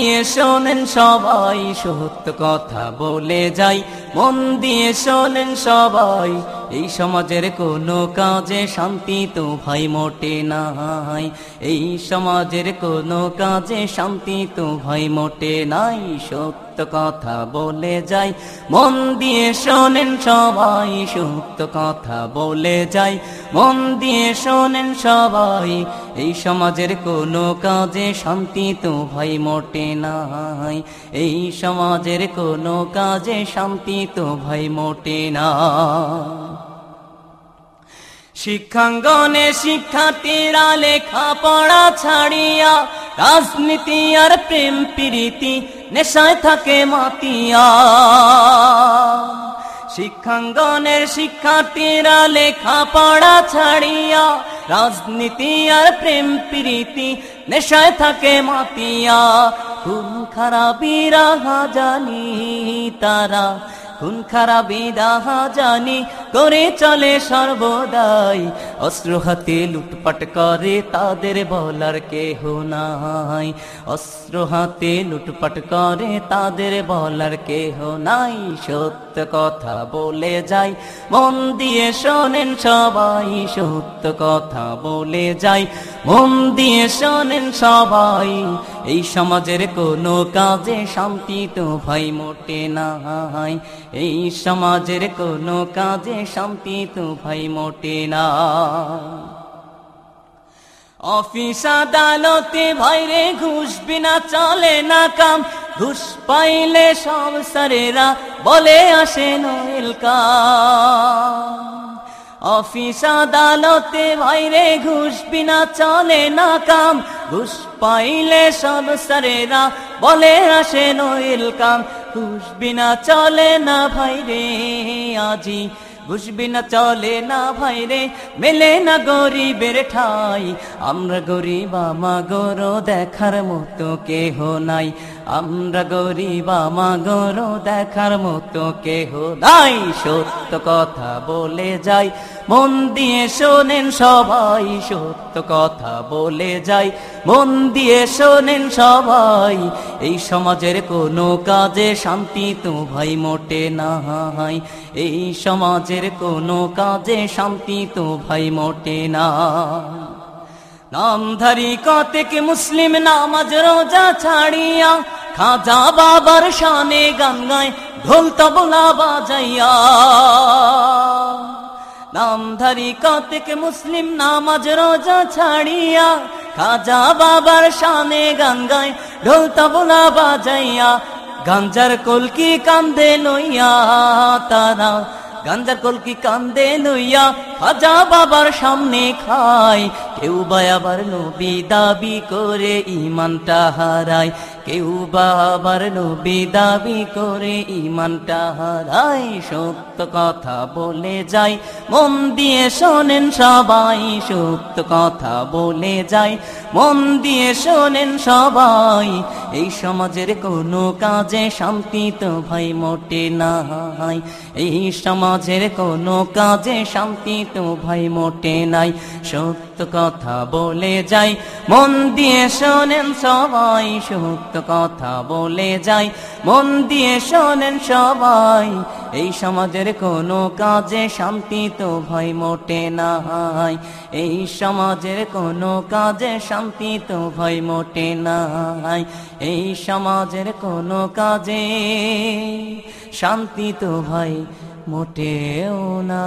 দিয়ে শোনেন সবাই সত্য কথা বলে যাই। মন দিয়ে শোনেন সবাই, এই সমাজের কোনো কাজে শান্তি তো ভাই মোটে নাই। এই সমাজের কোনো কাজে শান্তি তো ভাই মোটে নাই, সত্য কথা বলে যাই। মন দিয়ে শোনেন সবাই, সত্য কথা বলে যাই। মন দিয়ে শোনেন সবাই, এই সমাজের কোনো কাজে শান্তি তো ভাই মোটে নাই। এই সমাজের কোনো কাজে শান্তি তো ভাই মোটে না। শিক্ষাঙ্গনে শিক্ষার্থীরা লেখা পড়া ছাড়িয়া, রাজনীতি আর প্রেম প্রীতি নেশায় থাকে মাতিয়া। শিক্ষাঙ্গনের শিক্ষার্থীরা লেখা পড়া ছাড়িয়া, রাজনীতি আর প্রেম প্রীতি নেশায় থাকে মাতিয়া খুন খারাপিরা জানি তারা খুন খারাপি জানি, করে চলে সর্বদাই। অস্ত্র হাতে লুটপাট করে, তাদের বলার কেহ নাই। অস্ত্র হাতে লুটপাট করে, তাদের বলার কেহ নাই। সত্য কথা বলে যাই, মন দিয়ে শোনেন সবাই। সত্য কথা বলে যাই মন দিয়ে শোনেন সবাই, এই সমাজের কোনো কাজে শান্তি তো ভাই মোটে নাই। এই সমাজের কোনো কাজে শান্তি তো ভাই মোটে না অফিস আদালতে ভাইরে ঘুষ বিনা চলে না কাম। ঘুষ পাইলে সব সারেরা বলে আসে নোয়েল অফিস আদালতে ভাইরে ঘুষ বিনা চলে না কাম। ঘুষ পাইলে সব সারেরা বলে আসে নোয়েল কাম। ঘুষ বিনা চলে না ভাইরে আজি। বুঝবি না চলে না ভাইরে মেলে না গরিবের ঠাই। আমরা গরিব আমা গরো দেখার মতো কেহ নাই। আমরা গরিব আমা গরো দেখার মতো কেহ নাই। সত্য কথা বলে যাই, মন দিয়ে শোনেন সবাই। সত্য কথা বলে যাই, মন দিয়ে শোনেন সবাই। এই সমাজের কোনো কাজে শান্তি তো ভাই মোটে নাই। এই সমাজের কোনো কাজে শান্তি তো ভাই মোটে না নামধারী কতেক মুসলিম নামাজ রোজা ছাড়িয়া খাজা বাবার শানে গান গায়, ঢোল তবলা বাজাইয়া। নামধারী কতেক মুসলিম নামাজ রোজা ছাড়িয়া, খাজা বাবার শানে গান গায়, ঢোল তবলা বাজাইয়া। গাঞ্জার কলকি কান্দে লইয়া তারা, গাঞ্জার কলকি কান্দে লইয়া খাজা বাবার সামনে খায়। কেউ বা আবার নবী দাবি করে ইমানটা হারায়। কেউ বা আবার নবী দাবি করে ইমানটা হারায়। সত্য কথা বলে যাই মন দিয়ে শোনেন সবাই। সত্য কথা বলে যাই মন দিয়ে শোনেন সবাই। এই সমাজের কোনো কাজে শান্তি তো ভাই মোটে নাই। এই সমাজের কোনো কাজে শান্তি তো ভাই মোটে নাই। সত্য কথা বলে যাই, মন দিয়ে শোনেন সবাই। সত্য কথা বলে যাই, মন দিয়ে শোনেন সবাই। এই সমাজের কোনো কাজে শান্তি তো ভাই মোটে নাই। এই সমাজের কোনো কাজে শান্তি তো ভাই মোটে নাই। এই সমাজের কোনো কাজে শান্তি তো ভাই মোটেও না।